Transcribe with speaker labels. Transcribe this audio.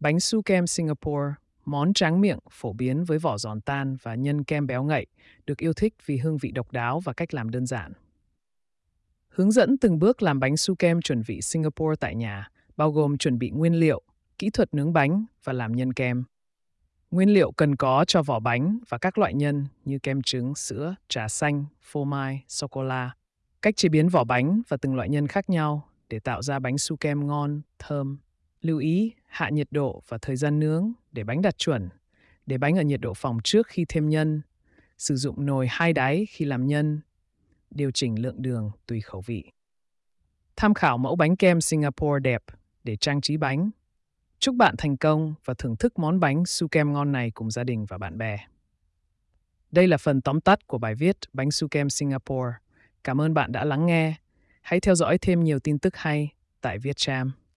Speaker 1: Bánh su kem Singapore, món tráng miệng phổ biến với vỏ giòn tan và nhân kem béo ngậy, được yêu thích vì hương vị độc đáo và cách làm đơn giản. Hướng dẫn từng bước làm bánh su kem chuẩn vị Singapore tại nhà, bao gồm chuẩn bị nguyên liệu, kỹ thuật nướng bánh và làm nhân kem. Nguyên liệu cần có cho vỏ bánh và các loại nhân như kem trứng, sữa, trà xanh, phô mai, sô-cô-la. Cách chế biến vỏ bánh và từng loại nhân khác nhau để tạo ra bánh su kem ngon, thơm. Lưu ý, hạ nhiệt độ và thời gian nướng để bánh đạt chuẩn. Để bánh ở nhiệt độ phòng trước khi thêm nhân. Sử dụng nồi hai đáy khi làm nhân. Điều chỉnh lượng đường tùy khẩu vị. Tham khảo mẫu bánh kem Singapore đẹp để trang trí bánh. Chúc bạn thành công và thưởng thức món bánh su kem ngon này cùng gia đình và bạn bè. Đây là phần tóm tắt của bài viết Bánh su kem Singapore. Cảm ơn bạn đã lắng nghe. Hãy theo dõi thêm nhiều tin tức hay tại Vietcham.